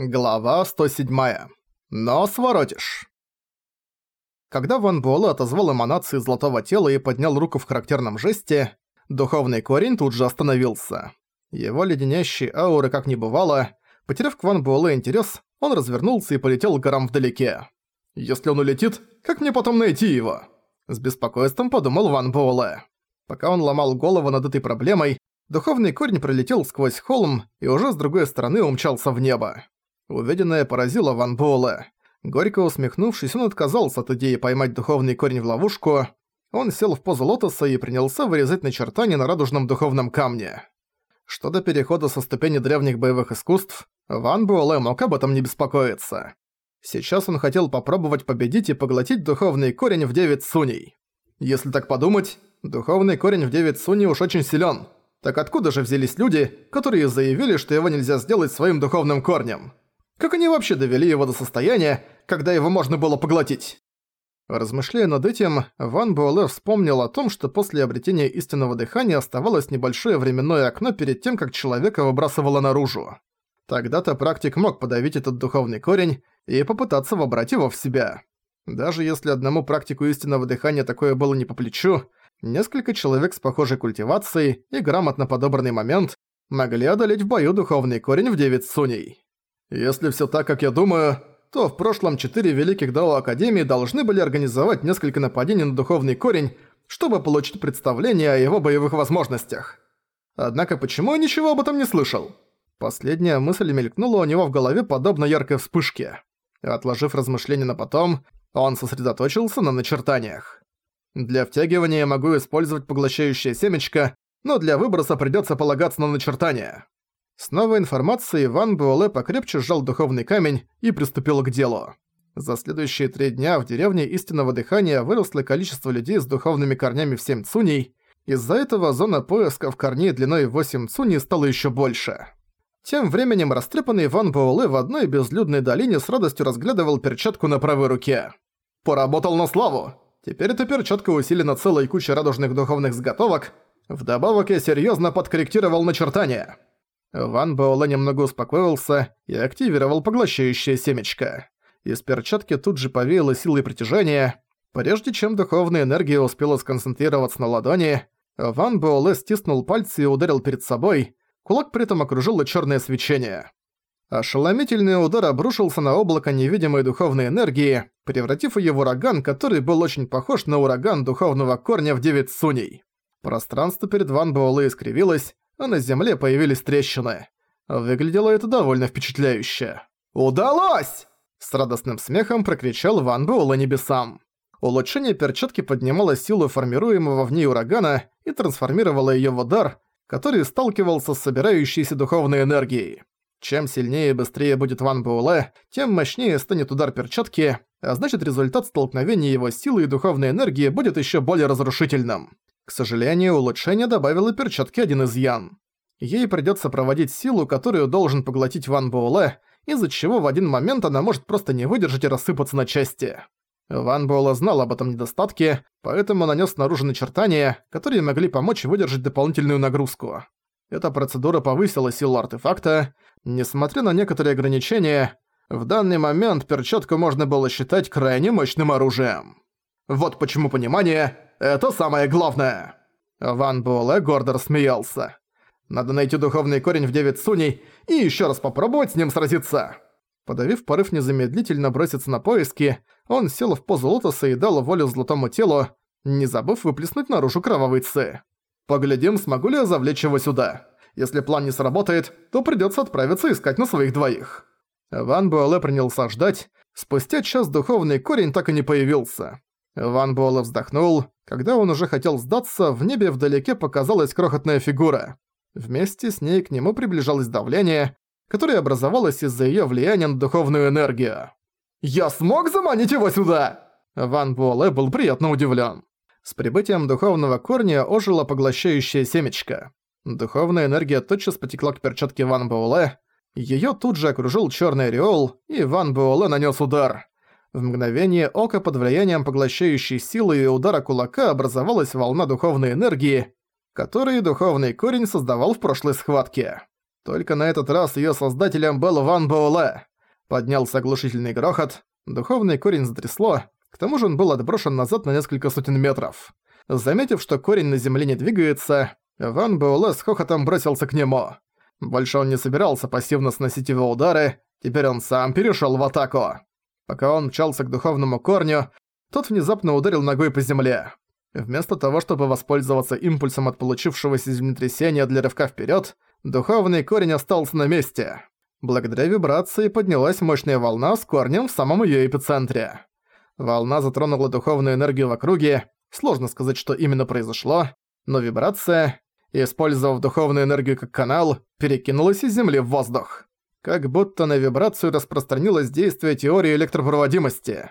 Глава 107. Но своротишь. Когда Ван Буэлэ отозвал эманации золотого тела и поднял руку в характерном жесте, духовный корень тут же остановился. Его леденящие ауры как не бывало. Потеряв к Ван Буэлэ интерес, он развернулся и полетел к горам вдалеке. «Если он улетит, как мне потом найти его?» С беспокойством подумал Ван Буэлэ. Пока он ломал голову над этой проблемой, духовный корень пролетел сквозь холм и уже с другой стороны умчался в небо. Увиденное поразило Ван Буэлэ. Горько усмехнувшись, он отказался от идеи поймать духовный корень в ловушку. Он сел в позу лотоса и принялся вырезать начертания на радужном духовном камне. Что до перехода со ступени древних боевых искусств, Ван Буэлэ мог об этом не беспокоиться. Сейчас он хотел попробовать победить и поглотить духовный корень в девять суней. Если так подумать, духовный корень в девять суней уж очень силен. Так откуда же взялись люди, которые заявили, что его нельзя сделать своим духовным корнем? Как они вообще довели его до состояния, когда его можно было поглотить? Размышляя над этим, Ван Буэлэ вспомнил о том, что после обретения истинного дыхания оставалось небольшое временное окно перед тем, как человека выбрасывало наружу. Тогда-то практик мог подавить этот духовный корень и попытаться вобрать его в себя. Даже если одному практику истинного дыхания такое было не по плечу, несколько человек с похожей культивацией и грамотно подобранный момент могли одолеть в бою духовный корень в девять суней. Если все так, как я думаю, то в прошлом четыре великих Дао Академии должны были организовать несколько нападений на духовный корень, чтобы получить представление о его боевых возможностях. Однако почему я ничего об этом не слышал? Последняя мысль мелькнула у него в голове подобно яркой вспышке. Отложив размышления на потом, он сосредоточился на начертаниях. Для втягивания я могу использовать поглощающее семечко, но для выброса придется полагаться на начертания. С новой информацией Ван Буэлэ покрепче сжал духовный камень и приступил к делу. За следующие три дня в деревне Истинного Дыхания выросло количество людей с духовными корнями в семь цуней, из-за этого зона поисков корней длиной восемь цуней стала еще больше. Тем временем растрепанный Ван Буэлэ в одной безлюдной долине с радостью разглядывал перчатку на правой руке. «Поработал на славу! Теперь эта перчатка усилена целой кучей радужных духовных заготовок, вдобавок я серьезно подкорректировал начертания». Ван Баоле немного успокоился и активировал поглощающее семечко. Из перчатки тут же повеяло силой притяжения. Прежде чем духовная энергия успела сконцентрироваться на ладони, Ван Буэлэ стиснул пальцы и ударил перед собой, кулак при этом окружило черное свечение. Ошеломительный удар обрушился на облако невидимой духовной энергии, превратив ее в ураган, который был очень похож на ураган духовного корня в девять суней. Пространство перед Ван Буэлэ искривилось, а на земле появились трещины. Выглядело это довольно впечатляюще. «Удалось!» С радостным смехом прокричал Ван Буэлла небесам. Улучшение перчатки поднимало силу формируемого в ней урагана и трансформировало её в удар, который сталкивался с собирающейся духовной энергией. Чем сильнее и быстрее будет Ван Буэлэ, тем мощнее станет удар перчатки, а значит результат столкновения его силы и духовной энергии будет ещё более разрушительным. К сожалению, улучшение добавило перчатки один из Ян. Ей придётся проводить силу, которую должен поглотить Ван Буэлэ, из-за чего в один момент она может просто не выдержать и рассыпаться на части. Ван Буэлэ знал об этом недостатке, поэтому нанёс снаружи начертания, которые могли помочь выдержать дополнительную нагрузку. Эта процедура повысила силу артефакта. Несмотря на некоторые ограничения, в данный момент перчатку можно было считать крайне мощным оружием. Вот почему понимание это самое главное!» Ван Буэлэ гордо рассмеялся. «Надо найти духовный корень в девять суней и еще раз попробовать с ним сразиться!» Подавив порыв незамедлительно броситься на поиски, он сел в позу лотоса и дал волю золотому телу, не забыв выплеснуть наружу кровавый ци. «Поглядим, смогу ли я завлечь его сюда. Если план не сработает, то придётся отправиться искать на своих двоих». Ван Буэлэ принялся ждать. Спустя час духовный корень так и не появился. Ван Буэлэ вздохнул. Когда он уже хотел сдаться, в небе вдалеке показалась крохотная фигура. Вместе с ней к нему приближалось давление, которое образовалось из-за её влияния на духовную энергию. «Я смог заманить его сюда!» Ван Буоле был приятно удивлен. С прибытием духовного корня ожило поглощающее семечко. Духовная энергия тотчас потекла к перчатке Ван Буоле, Её тут же окружил чёрный ореол, и Ван Буоле нанёс удар. В мгновение ока под влиянием поглощающей силы и удара кулака образовалась волна духовной энергии, которую духовный корень создавал в прошлой схватке. Только на этот раз её создателем был Ван Боуле. Поднялся оглушительный грохот, духовный корень затрясло, к тому же он был отброшен назад на несколько сотен метров. Заметив, что корень на земле не двигается, Ван Боуле с хохотом бросился к нему. Больше он не собирался пассивно сносить его удары, теперь он сам перешёл в атаку. Пока он мчался к духовному корню, тот внезапно ударил ногой по земле. Вместо того, чтобы воспользоваться импульсом от получившегося землетрясения для рывка вперед, духовный корень остался на месте. Благодаря вибрации поднялась мощная волна с корнем в самом ее эпицентре. Волна затронула духовную энергию в округе, сложно сказать, что именно произошло, но вибрация, использовав духовную энергию как канал, перекинулась из земли в воздух как будто на вибрацию распространилось действие теории электропроводимости.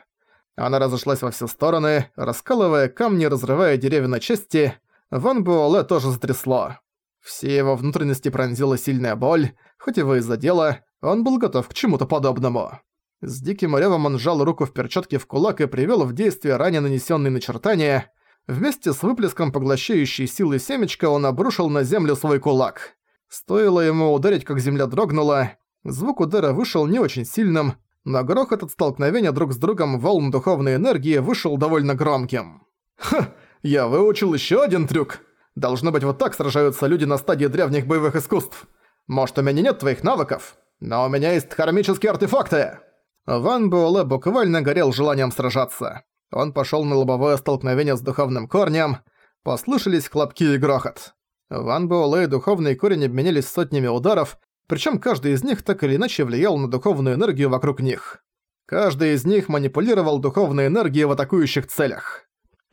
Она разошлась во все стороны, раскалывая камни, разрывая деревья на части. Ван Буэлэ тоже затрясло. Все его внутренности пронзила сильная боль, хоть его и задела, он был готов к чему-то подобному. С диким ревом он сжал руку в перчатке в кулак и привел в действие ранее нанесенные начертания. Вместе с выплеском поглощающей силы семечка он обрушил на землю свой кулак. Стоило ему ударить, как земля дрогнула, Звук удара вышел не очень сильным, но грохот от столкновения друг с другом волн духовной энергии вышел довольно громким. «Ха! Я выучил еще один трюк! Должно быть, вот так сражаются люди на стадии древних боевых искусств! Может, у меня нет твоих навыков, но у меня есть кармические артефакты!» Ван Буэлэ буквально горел желанием сражаться. Он пошел на лобовое столкновение с духовным корнем, послышались хлопки и грохот. Ван Буэлэ и духовный корень обменялись сотнями ударов, причем каждый из них так или иначе влиял на духовную энергию вокруг них. Каждый из них манипулировал духовной энергией в атакующих целях.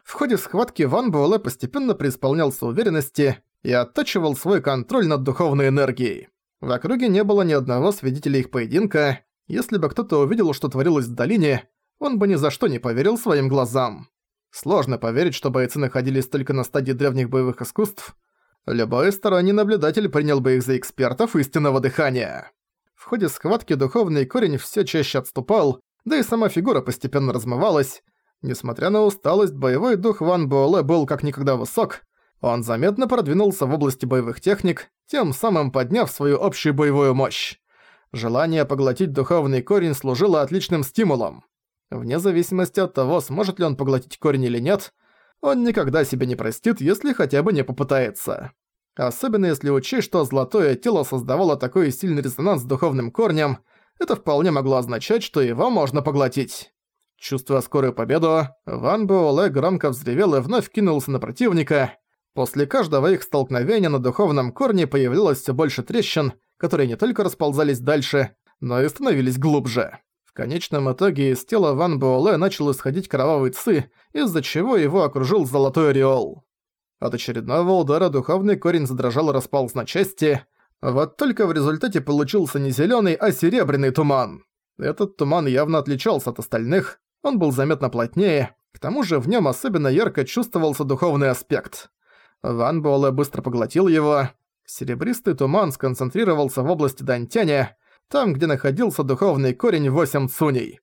В ходе схватки Ван Буэлэ постепенно преисполнялся уверенности и оттачивал свой контроль над духовной энергией. В округе не было ни одного свидетеля их поединка. Если бы кто-то увидел, что творилось в долине, он бы ни за что не поверил своим глазам. Сложно поверить, что бойцы находились только на стадии древних боевых искусств, Любой сторонний наблюдатель принял бы их за экспертов истинного дыхания. В ходе схватки духовный корень все чаще отступал, да и сама фигура постепенно размывалась. Несмотря на усталость, боевой дух Ван Буэлэ был как никогда высок. Он заметно продвинулся в области боевых техник, тем самым подняв свою общую боевую мощь. Желание поглотить духовный корень служило отличным стимулом. Вне зависимости от того, сможет ли он поглотить корень или нет, он никогда себе не простит, если хотя бы не попытается. Особенно если учесть, что золотое тело создавало такой сильный резонанс с духовным корнем, это вполне могло означать, что его можно поглотить. Чувствуя скорую победу, Ван Буэлэ громко взревел и вновь кинулся на противника. После каждого их столкновения на духовном корне появлялось все больше трещин, которые не только расползались дальше, но и становились глубже конечном итоге из тела Ван Буоле начал исходить кровавый ци, из-за чего его окружил золотой ореол. От очередного удара духовный корень задрожал и распался на части. Вот только в результате получился не зеленый, а серебряный туман. Этот туман явно отличался от остальных, он был заметно плотнее, к тому же в нем особенно ярко чувствовался духовный аспект. Ван Буоле быстро поглотил его. Серебристый туман сконцентрировался в области Дантяня, там, где находился духовный корень восемь цуней.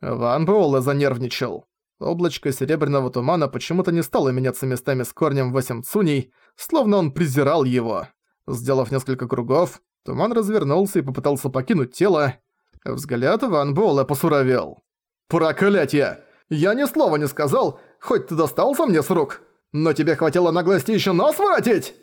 Ван Буэлэ занервничал. Облачко серебряного тумана почему-то не стало меняться местами с корнем восемь цуней, словно он презирал его. Сделав несколько кругов, туман развернулся и попытался покинуть тело. Взгляд Ван Буэлэ посуровел. «Проклятье! Я ни слова не сказал, хоть ты достался мне с рук! Но тебе хватило наглости еще нос воротить!»